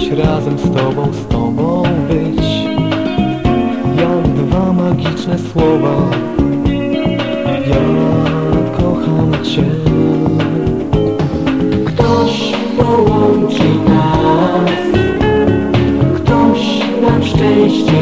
dziś razem z tobą, z tobą być. Jak dwa magiczne słowa. Ja kocham cię. Ktoś połączy nas. Ktoś nam szczęście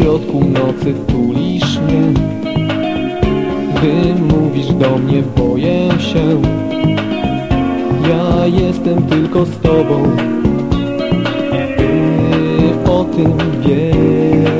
środku nocy tulisz mnie. Gdy mówisz do mnie boję się. Ja jestem tylko z tobą. Ty o tym wiesz.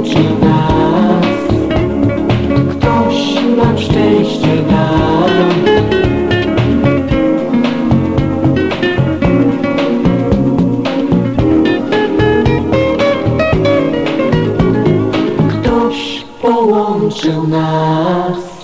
łączy nas. Ktoś nam szczęście da. Ktoś połączył nas.